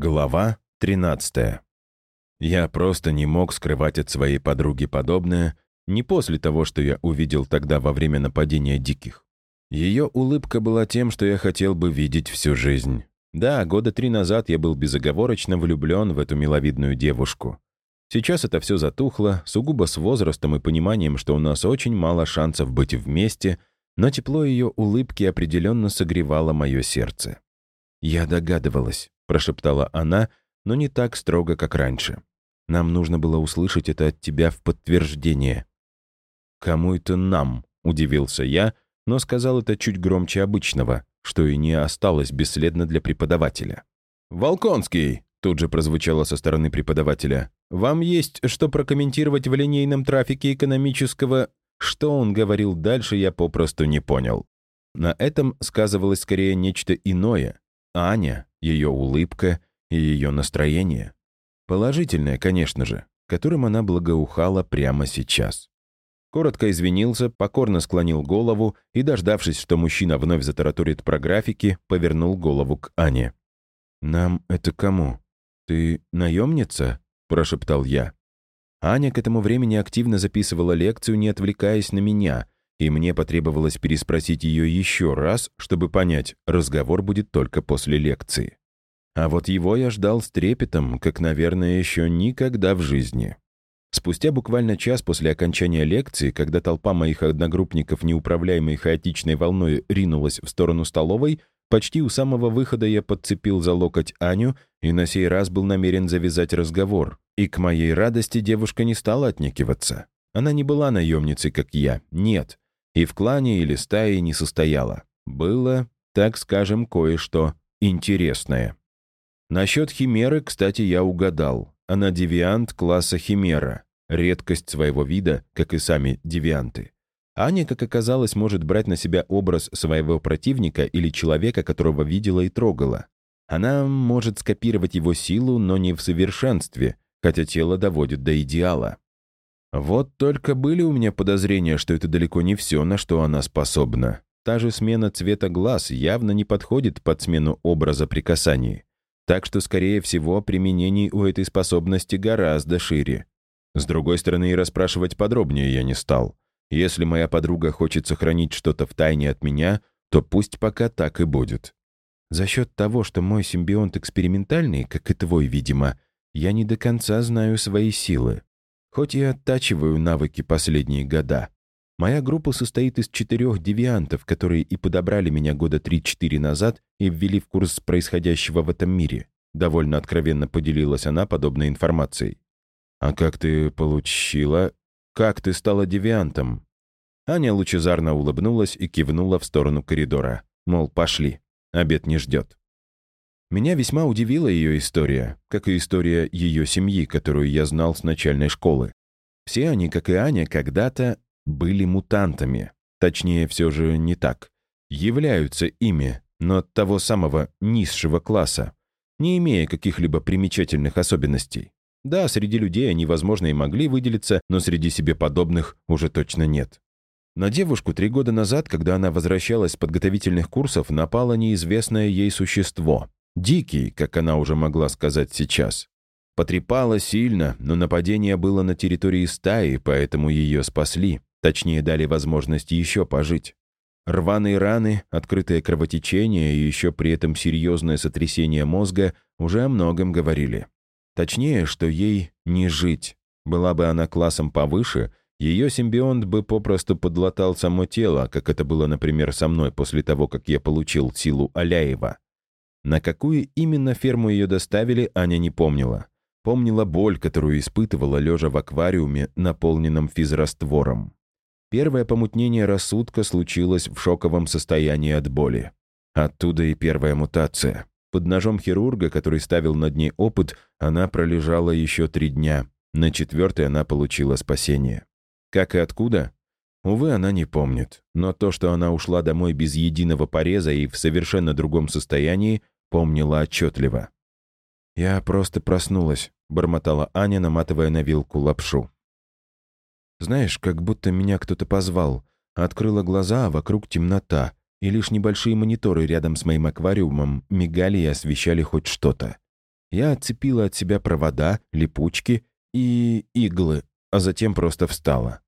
Глава 13. Я просто не мог скрывать от своей подруги подобное, не после того, что я увидел тогда во время нападения диких. Ее улыбка была тем, что я хотел бы видеть всю жизнь. Да, года три назад я был безоговорочно влюблен в эту миловидную девушку. Сейчас это все затухло, сугубо с возрастом и пониманием, что у нас очень мало шансов быть вместе, но тепло ее улыбки определенно согревало мое сердце. Я догадывалась прошептала она, но не так строго, как раньше. Нам нужно было услышать это от тебя в подтверждение. «Кому это нам?» — удивился я, но сказал это чуть громче обычного, что и не осталось бесследно для преподавателя. «Волконский!» — тут же прозвучало со стороны преподавателя. «Вам есть что прокомментировать в линейном трафике экономического...» Что он говорил дальше, я попросту не понял. На этом сказывалось скорее нечто иное. Аня, ее улыбка и ее настроение. Положительное, конечно же, которым она благоухала прямо сейчас. Коротко извинился, покорно склонил голову и, дождавшись, что мужчина вновь затараторит про графики, повернул голову к Ане. «Нам это кому? Ты наемница?» — прошептал я. Аня к этому времени активно записывала лекцию, не отвлекаясь на меня, и мне потребовалось переспросить ее еще раз, чтобы понять, разговор будет только после лекции. А вот его я ждал с трепетом, как, наверное, еще никогда в жизни. Спустя буквально час после окончания лекции, когда толпа моих одногруппников, неуправляемой хаотичной волной, ринулась в сторону столовой, почти у самого выхода я подцепил за локоть Аню и на сей раз был намерен завязать разговор. И к моей радости девушка не стала отнекиваться. Она не была наемницей, как я, нет и в клане или стае не состояла. Было, так скажем, кое-что интересное. Насчет химеры, кстати, я угадал. Она девиант класса химера, редкость своего вида, как и сами девианты. Аня, как оказалось, может брать на себя образ своего противника или человека, которого видела и трогала. Она может скопировать его силу, но не в совершенстве, хотя тело доводит до идеала. Вот только были у меня подозрения, что это далеко не все, на что она способна. Та же смена цвета глаз явно не подходит под смену образа при касании. Так что, скорее всего, применений у этой способности гораздо шире. С другой стороны, и расспрашивать подробнее я не стал. Если моя подруга хочет сохранить что-то в тайне от меня, то пусть пока так и будет. За счет того, что мой симбионт экспериментальный, как и твой, видимо, я не до конца знаю свои силы. Хоть и оттачиваю навыки последние года. Моя группа состоит из четырех девиантов, которые и подобрали меня года 3-4 назад и ввели в курс происходящего в этом мире. Довольно откровенно поделилась она подобной информацией. «А как ты получила? Как ты стала девиантом?» Аня лучезарно улыбнулась и кивнула в сторону коридора. Мол, пошли, обед не ждет. Меня весьма удивила ее история, как и история ее семьи, которую я знал с начальной школы. Все они, как и Аня, когда-то были мутантами. Точнее, все же не так. Являются ими, но от того самого низшего класса, не имея каких-либо примечательных особенностей. Да, среди людей они, возможно, и могли выделиться, но среди себе подобных уже точно нет. На девушку три года назад, когда она возвращалась с подготовительных курсов, напало неизвестное ей существо. Дикий, как она уже могла сказать сейчас. Потрепала сильно, но нападение было на территории стаи, поэтому ее спасли. Точнее, дали возможность еще пожить. Рваные раны, открытое кровотечение и еще при этом серьезное сотрясение мозга уже о многом говорили. Точнее, что ей не жить. Была бы она классом повыше, ее симбионт бы попросту подлатал само тело, как это было, например, со мной после того, как я получил силу Аляева. На какую именно ферму ее доставили, Аня не помнила. Помнила боль, которую испытывала, лежа в аквариуме, наполненном физраствором. Первое помутнение рассудка случилось в шоковом состоянии от боли. Оттуда и первая мутация. Под ножом хирурга, который ставил над ней опыт, она пролежала еще три дня. На четвертый она получила спасение. Как и откуда? Увы, она не помнит. Но то, что она ушла домой без единого пореза и в совершенно другом состоянии, помнила отчетливо. «Я просто проснулась», — бормотала Аня, наматывая на вилку лапшу. «Знаешь, как будто меня кто-то позвал. Открыла глаза, а вокруг темнота, и лишь небольшие мониторы рядом с моим аквариумом мигали и освещали хоть что-то. Я отцепила от себя провода, липучки и иглы, а затем просто встала.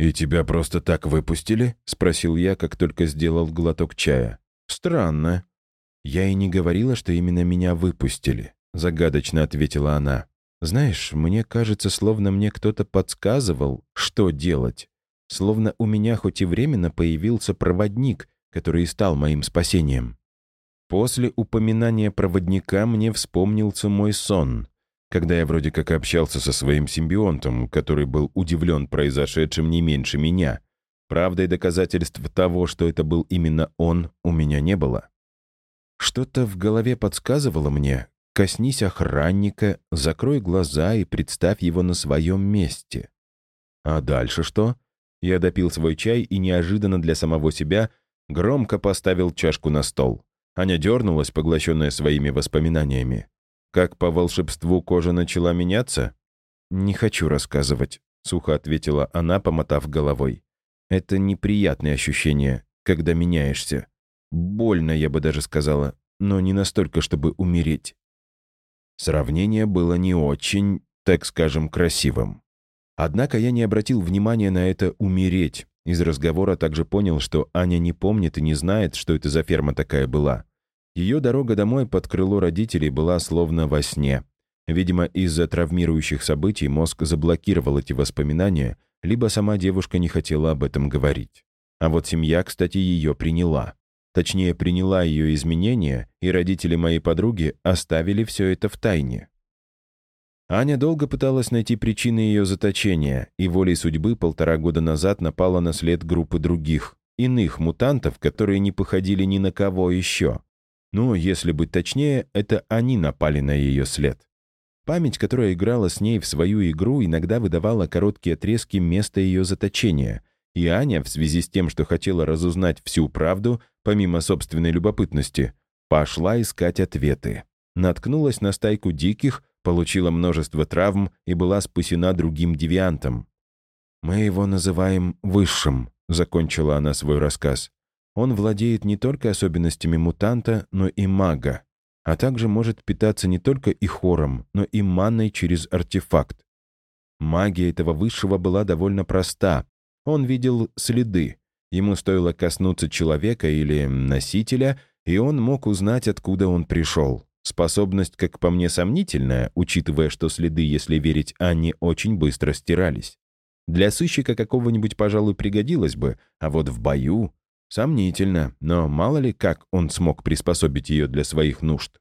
«И тебя просто так выпустили?» — спросил я, как только сделал глоток чая. «Странно». «Я и не говорила, что именно меня выпустили», — загадочно ответила она. «Знаешь, мне кажется, словно мне кто-то подсказывал, что делать. Словно у меня хоть и временно появился проводник, который и стал моим спасением. После упоминания проводника мне вспомнился мой сон, когда я вроде как общался со своим симбионтом, который был удивлен произошедшим не меньше меня. Правда и доказательств того, что это был именно он, у меня не было. Что-то в голове подсказывало мне, коснись охранника, закрой глаза и представь его на своем месте. А дальше что? Я допил свой чай и неожиданно для самого себя громко поставил чашку на стол. Аня дернулась, поглощенная своими воспоминаниями. Как по волшебству кожа начала меняться? «Не хочу рассказывать», — сухо ответила она, помотав головой. «Это неприятное ощущение, когда меняешься. Больно, я бы даже сказала, но не настолько, чтобы умереть». Сравнение было не очень, так скажем, красивым. Однако я не обратил внимания на это «умереть». Из разговора также понял, что Аня не помнит и не знает, что это за ферма такая была. Ее дорога домой под крыло родителей была словно во сне. Видимо, из-за травмирующих событий мозг заблокировал эти воспоминания, либо сама девушка не хотела об этом говорить. А вот семья, кстати, ее приняла. Точнее, приняла ее изменения, и родители моей подруги оставили все это в тайне. Аня долго пыталась найти причины ее заточения, и волей судьбы полтора года назад напала на след группы других, иных мутантов, которые не походили ни на кого еще. Но, если быть точнее, это они напали на ее след. Память, которая играла с ней в свою игру, иногда выдавала короткие отрезки места ее заточения, и Аня, в связи с тем, что хотела разузнать всю правду, помимо собственной любопытности, пошла искать ответы. Наткнулась на стайку диких, получила множество травм и была спасена другим девиантом. «Мы его называем Высшим», — закончила она свой рассказ. «Он владеет не только особенностями мутанта, но и мага, а также может питаться не только и хором, но и манной через артефакт. Магия этого Высшего была довольно проста. Он видел следы. Ему стоило коснуться человека или носителя, и он мог узнать, откуда он пришел. Способность, как по мне, сомнительная, учитывая, что следы, если верить Анне, очень быстро стирались. Для сыщика какого-нибудь, пожалуй, пригодилось бы, а вот в бою... Сомнительно, но мало ли как он смог приспособить ее для своих нужд.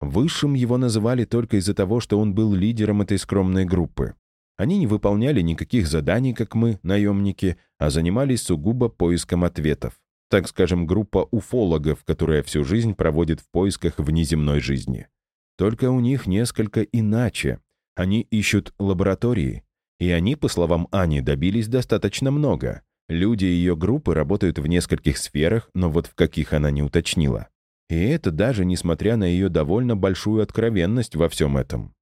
Высшим его называли только из-за того, что он был лидером этой скромной группы. Они не выполняли никаких заданий, как мы, наемники, а занимались сугубо поиском ответов так скажем, группа уфологов, которая всю жизнь проводит в поисках внеземной жизни. Только у них несколько иначе. Они ищут лаборатории. И они, по словам Ани, добились достаточно много. Люди ее группы работают в нескольких сферах, но вот в каких она не уточнила. И это даже несмотря на ее довольно большую откровенность во всем этом.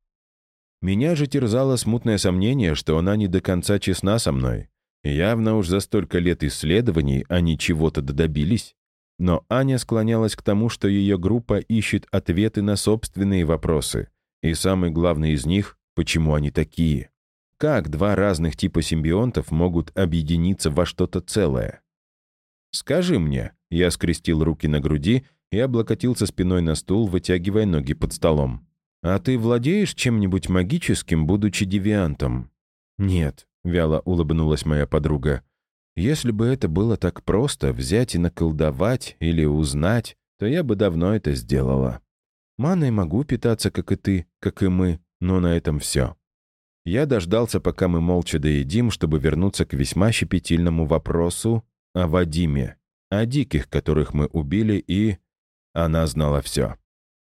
Меня же терзало смутное сомнение, что она не до конца честна со мной, Явно уж за столько лет исследований они чего-то добились. Но Аня склонялась к тому, что ее группа ищет ответы на собственные вопросы. И самый главный из них — почему они такие? Как два разных типа симбионтов могут объединиться во что-то целое? «Скажи мне», — я скрестил руки на груди и облокотился спиной на стул, вытягивая ноги под столом. «А ты владеешь чем-нибудь магическим, будучи девиантом?» «Нет», — вяло улыбнулась моя подруга. «Если бы это было так просто, взять и наколдовать или узнать, то я бы давно это сделала. Маной могу питаться, как и ты, как и мы, но на этом все». Я дождался, пока мы молча доедим, чтобы вернуться к весьма щепетильному вопросу о Вадиме, о диких, которых мы убили, и... Она знала все.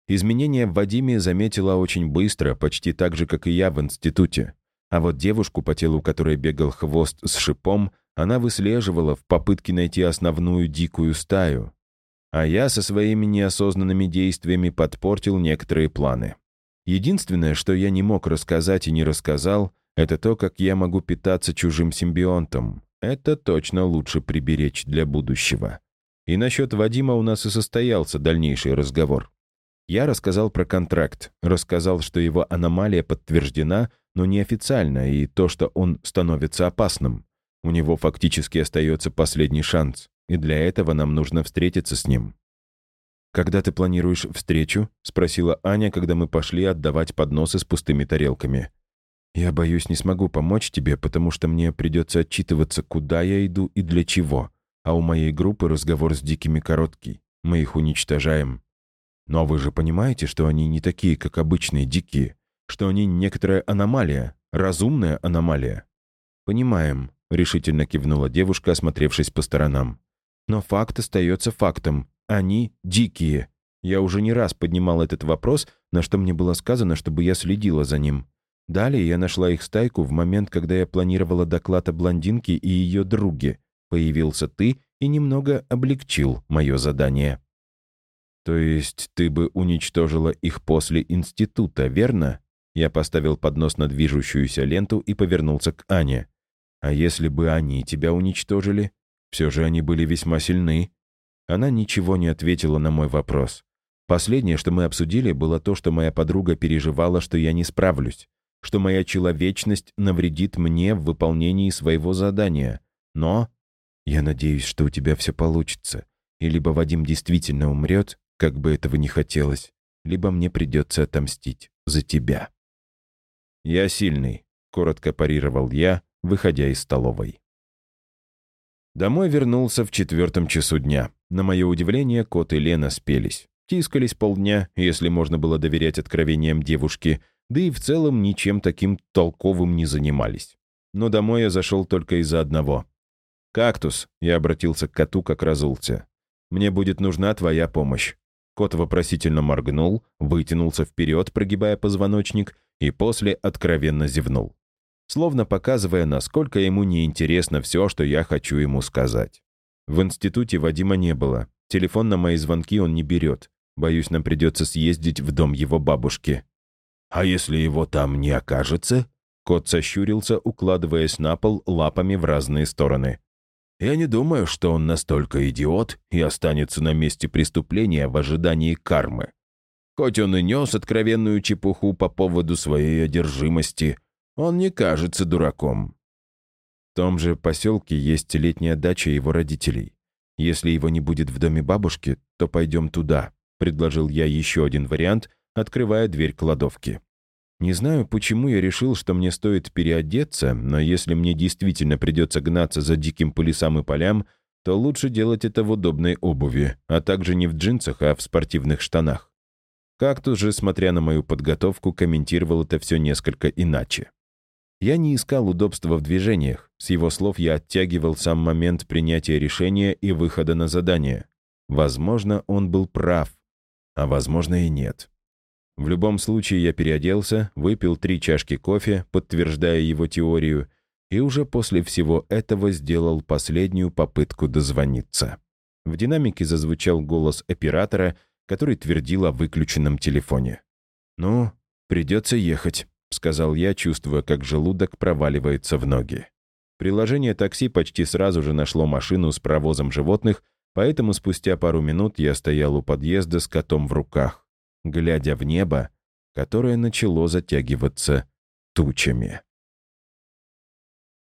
Изменения в Вадиме заметила очень быстро, почти так же, как и я в институте. А вот девушку, по телу которой бегал хвост с шипом, она выслеживала в попытке найти основную дикую стаю. А я со своими неосознанными действиями подпортил некоторые планы. Единственное, что я не мог рассказать и не рассказал, это то, как я могу питаться чужим симбионтом. Это точно лучше приберечь для будущего. И насчет Вадима у нас и состоялся дальнейший разговор. Я рассказал про контракт, рассказал, что его аномалия подтверждена, но неофициально, и то, что он становится опасным. У него фактически остается последний шанс, и для этого нам нужно встретиться с ним. «Когда ты планируешь встречу?» — спросила Аня, когда мы пошли отдавать подносы с пустыми тарелками. «Я боюсь, не смогу помочь тебе, потому что мне придется отчитываться, куда я иду и для чего. А у моей группы разговор с дикими короткий. Мы их уничтожаем. Но вы же понимаете, что они не такие, как обычные дикие, что они некоторая аномалия, разумная аномалия». «Понимаем», — решительно кивнула девушка, осмотревшись по сторонам. «Но факт остается фактом. Они дикие. Я уже не раз поднимал этот вопрос, на что мне было сказано, чтобы я следила за ним. Далее я нашла их стайку в момент, когда я планировала доклад о блондинке и ее друге. Появился ты и немного облегчил мое задание. То есть ты бы уничтожила их после института, верно? Я поставил поднос на движущуюся ленту и повернулся к Ане. А если бы они тебя уничтожили? Все же они были весьма сильны. Она ничего не ответила на мой вопрос. Последнее, что мы обсудили, было то, что моя подруга переживала, что я не справлюсь, что моя человечность навредит мне в выполнении своего задания. Но я надеюсь, что у тебя все получится. И либо Вадим действительно умрет, как бы этого не хотелось, либо мне придется отомстить за тебя. «Я сильный», — коротко парировал я, выходя из столовой. Домой вернулся в четвертом часу дня. На мое удивление, кот и Лена спелись. Тискались полдня, если можно было доверять откровениям девушки, да и в целом ничем таким толковым не занимались. Но домой я зашел только из-за одного. «Кактус», — я обратился к коту, как разулся. «Мне будет нужна твоя помощь». Кот вопросительно моргнул, вытянулся вперед, прогибая позвоночник, и после откровенно зевнул. Словно показывая, насколько ему неинтересно все, что я хочу ему сказать. В институте Вадима не было. Телефон на мои звонки он не берет. Боюсь, нам придется съездить в дом его бабушки. «А если его там не окажется?» Кот сощурился, укладываясь на пол лапами в разные стороны. «Я не думаю, что он настолько идиот и останется на месте преступления в ожидании кармы. Хоть он и нес откровенную чепуху по поводу своей одержимости, он не кажется дураком том же поселке есть летняя дача его родителей. Если его не будет в доме бабушки, то пойдем туда», — предложил я еще один вариант, открывая дверь кладовки. Не знаю, почему я решил, что мне стоит переодеться, но если мне действительно придется гнаться за диким по лесам и полям, то лучше делать это в удобной обуви, а также не в джинсах, а в спортивных штанах. Кактус же, смотря на мою подготовку, комментировал это все несколько иначе. Я не искал удобства в движениях. С его слов я оттягивал сам момент принятия решения и выхода на задание. Возможно, он был прав, а возможно и нет. В любом случае я переоделся, выпил три чашки кофе, подтверждая его теорию, и уже после всего этого сделал последнюю попытку дозвониться. В динамике зазвучал голос оператора, который твердил о выключенном телефоне. «Ну, придется ехать». — сказал я, чувствуя, как желудок проваливается в ноги. Приложение такси почти сразу же нашло машину с провозом животных, поэтому спустя пару минут я стоял у подъезда с котом в руках, глядя в небо, которое начало затягиваться тучами.